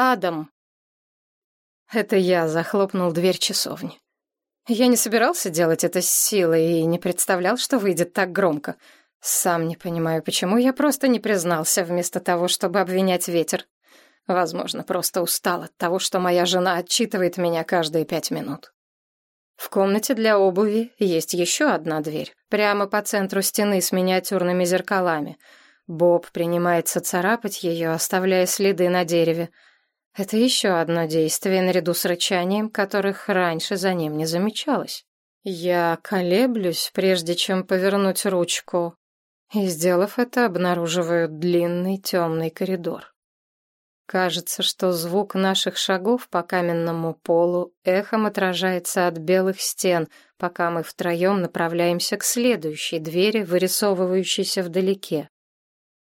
Адам. Это я захлопнул дверь часовни. Я не собирался делать это с силой и не представлял, что выйдет так громко. Сам не понимаю, почему я просто не признался вместо того, чтобы обвинять ветер. Возможно, просто устал от того, что моя жена отчитывает меня каждые пять минут. В комнате для обуви есть еще одна дверь, прямо по центру стены с миниатюрными зеркалами. Боб принимается царапать ее, оставляя следы на дереве — это еще одно действие наряду с рычанием, которых раньше за ним не замечалось. Я колеблюсь, прежде чем повернуть ручку, и, сделав это, обнаруживаю длинный темный коридор. Кажется, что звук наших шагов по каменному полу эхом отражается от белых стен, пока мы втроем направляемся к следующей двери, вырисовывающейся вдалеке.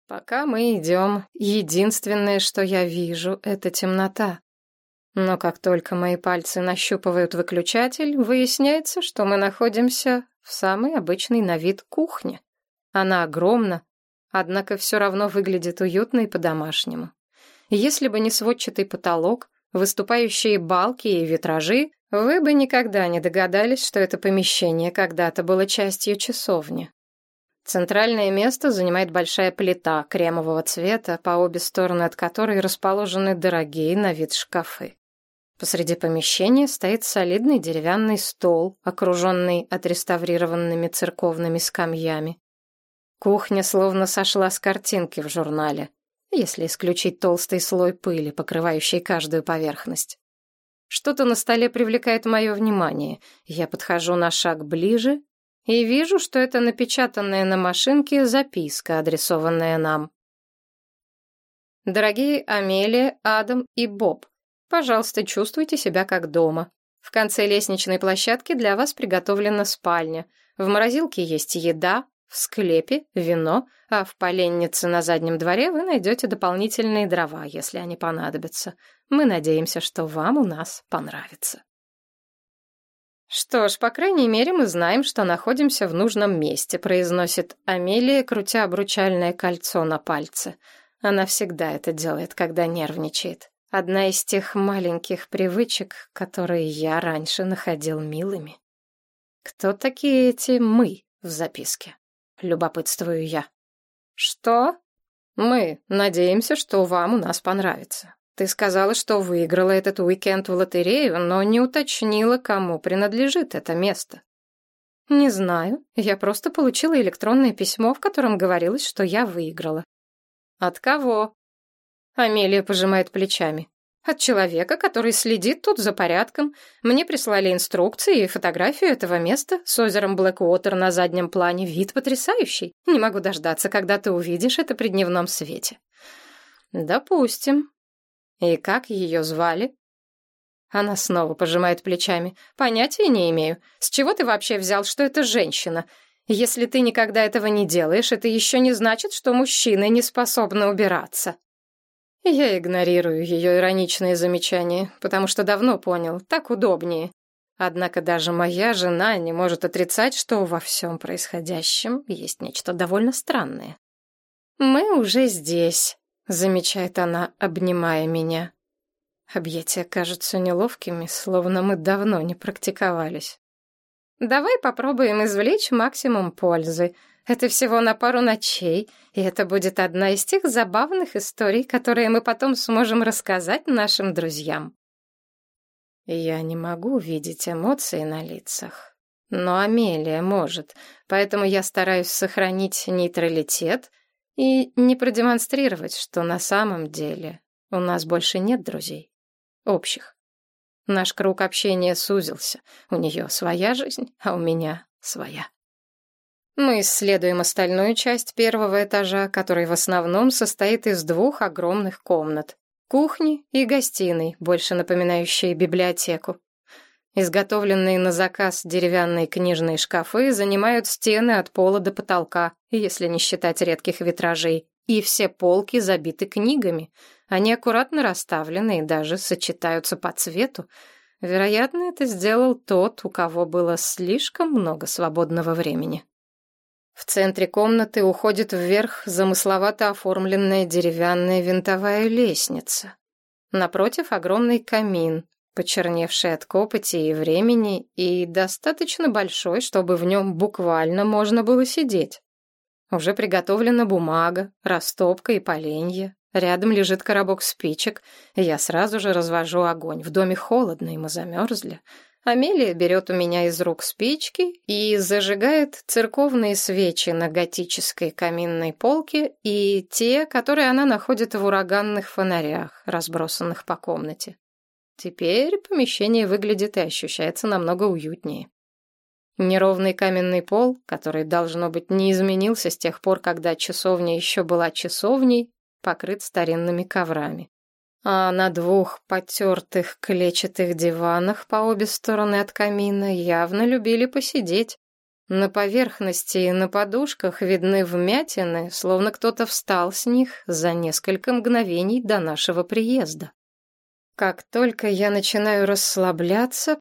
Пока мы идем, единственное, что я вижу, это темнота. Но как только мои пальцы нащупывают выключатель, выясняется, что мы находимся в самой обычной на вид кухне. Она огромна, однако все равно выглядит уютно и по-домашнему. Если бы не сводчатый потолок, выступающие балки и витражи, вы бы никогда не догадались, что это помещение когда-то было частью часовни. Центральное место занимает большая плита кремового цвета, по обе стороны от которой расположены дорогие на вид шкафы. Посреди помещения стоит солидный деревянный стол, окруженный отреставрированными церковными скамьями. Кухня словно сошла с картинки в журнале, если исключить толстый слой пыли, покрывающий каждую поверхность. Что-то на столе привлекает мое внимание. Я подхожу на шаг ближе и вижу, что это напечатанная на машинке записка, адресованная нам. Дорогие Амелия, Адам и Боб, пожалуйста, чувствуйте себя как дома. В конце лестничной площадки для вас приготовлена спальня. В морозилке есть еда, в склепе вино, а в поленнице на заднем дворе вы найдете дополнительные дрова, если они понадобятся. Мы надеемся, что вам у нас понравится. «Что ж, по крайней мере, мы знаем, что находимся в нужном месте», произносит Амелия, крутя обручальное кольцо на пальце. Она всегда это делает, когда нервничает. Одна из тех маленьких привычек, которые я раньше находил милыми. Кто такие эти «мы» в записке? Любопытствую я. Что? Мы надеемся, что вам у нас понравится. Ты сказала, что выиграла этот уикенд в лотерею, но не уточнила, кому принадлежит это место. Не знаю. Я просто получила электронное письмо, в котором говорилось, что я выиграла. От кого? Амелия пожимает плечами. От человека, который следит тут за порядком. Мне прислали инструкции и фотографию этого места с озером Блэквотер на заднем плане. Вид потрясающий. Не могу дождаться, когда ты увидишь это при дневном свете. Допустим. «И как ее звали?» Она снова пожимает плечами. «Понятия не имею. С чего ты вообще взял, что это женщина? Если ты никогда этого не делаешь, это еще не значит, что мужчины не способны убираться». Я игнорирую ее ироничные замечания, потому что давно понял, так удобнее. Однако даже моя жена не может отрицать, что во всем происходящем есть нечто довольно странное. «Мы уже здесь», замечает она, обнимая меня. Объятия кажутся неловкими, словно мы давно не практиковались. Давай попробуем извлечь максимум пользы. Это всего на пару ночей, и это будет одна из тех забавных историй, которые мы потом сможем рассказать нашим друзьям. Я не могу видеть эмоции на лицах, но Амелия может, поэтому я стараюсь сохранить нейтралитет и не продемонстрировать, что на самом деле у нас больше нет друзей. Общих. Наш круг общения сузился. У нее своя жизнь, а у меня своя. Мы исследуем остальную часть первого этажа, который в основном состоит из двух огромных комнат. Кухни и гостиной, больше напоминающие библиотеку. Изготовленные на заказ деревянные книжные шкафы занимают стены от пола до потолка, если не считать редких витражей, и все полки забиты книгами. Они аккуратно расставлены и даже сочетаются по цвету. Вероятно, это сделал тот, у кого было слишком много свободного времени. В центре комнаты уходит вверх замысловато оформленная деревянная винтовая лестница. Напротив огромный камин, почерневший от копоти и времени, и достаточно большой, чтобы в нем буквально можно было сидеть. Уже приготовлена бумага, растопка и поленья. Рядом лежит коробок спичек. Я сразу же развожу огонь. В доме холодно, и мы замерзли. Амелия берет у меня из рук спички и зажигает церковные свечи на готической каминной полке и те, которые она находит в ураганных фонарях, разбросанных по комнате. Теперь помещение выглядит и ощущается намного уютнее. Неровный каменный пол, который, должно быть, не изменился с тех пор, когда часовня еще была часовней, покрыт старинными коврами а на двух потертых клетчатых диванах по обе стороны от камина явно любили посидеть. На поверхности и на подушках видны вмятины, словно кто-то встал с них за несколько мгновений до нашего приезда. Как только я начинаю расслабляться,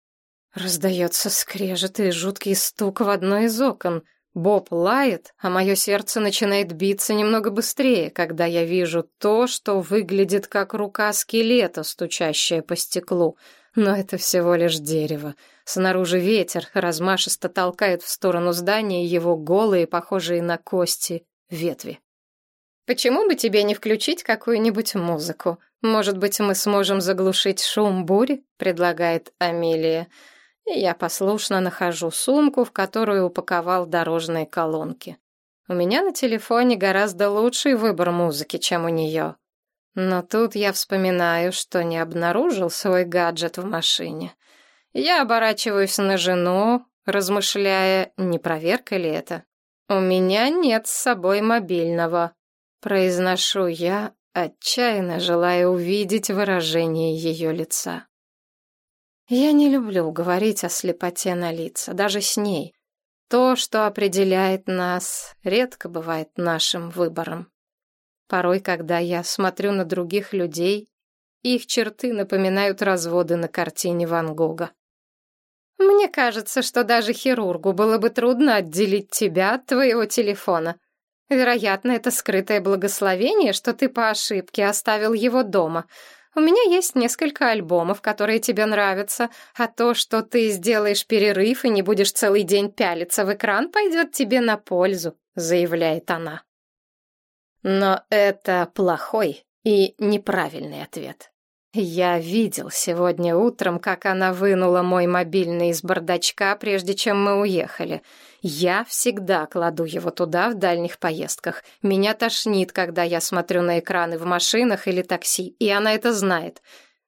раздается скрежет и жуткий стук в одно из окон — Боб лает, а мое сердце начинает биться немного быстрее, когда я вижу то, что выглядит как рука скелета, стучащая по стеклу. Но это всего лишь дерево. Снаружи ветер размашисто толкает в сторону здания его голые, похожие на кости, ветви. «Почему бы тебе не включить какую-нибудь музыку? Может быть, мы сможем заглушить шум бури?» — предлагает Амелия и я послушно нахожу сумку, в которую упаковал дорожные колонки. У меня на телефоне гораздо лучший выбор музыки, чем у нее. Но тут я вспоминаю, что не обнаружил свой гаджет в машине. Я оборачиваюсь на жену, размышляя, не проверка ли это. «У меня нет с собой мобильного», — произношу я, отчаянно желая увидеть выражение ее лица. Я не люблю говорить о слепоте на лица, даже с ней. То, что определяет нас, редко бывает нашим выбором. Порой, когда я смотрю на других людей, их черты напоминают разводы на картине Ван Гога. Мне кажется, что даже хирургу было бы трудно отделить тебя от твоего телефона. Вероятно, это скрытое благословение, что ты по ошибке оставил его дома — у меня есть несколько альбомов, которые тебе нравятся, а то, что ты сделаешь перерыв и не будешь целый день пялиться в экран, пойдет тебе на пользу», — заявляет она. Но это плохой и неправильный ответ. Я видел сегодня утром, как она вынула мой мобильный из бардачка, прежде чем мы уехали. Я всегда кладу его туда в дальних поездках. Меня тошнит, когда я смотрю на экраны в машинах или такси, и она это знает.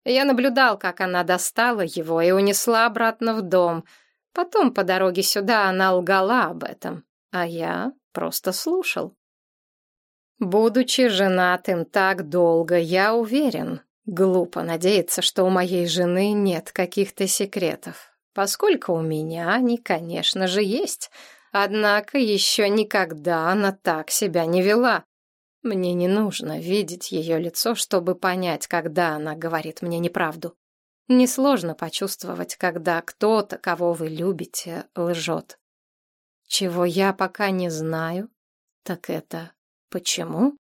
Я наблюдал, как она достала его и унесла обратно в дом. Потом по дороге сюда она лгала об этом, а я просто слушал. Будучи женатым так долго, я уверен, Глупо надеяться, что у моей жены нет каких-то секретов, поскольку у меня они, конечно же, есть. Однако еще никогда она так себя не вела. Мне не нужно видеть ее лицо, чтобы понять, когда она говорит мне неправду. Несложно почувствовать, когда кто-то, кого вы любите, лжет. Чего я пока не знаю, так это почему?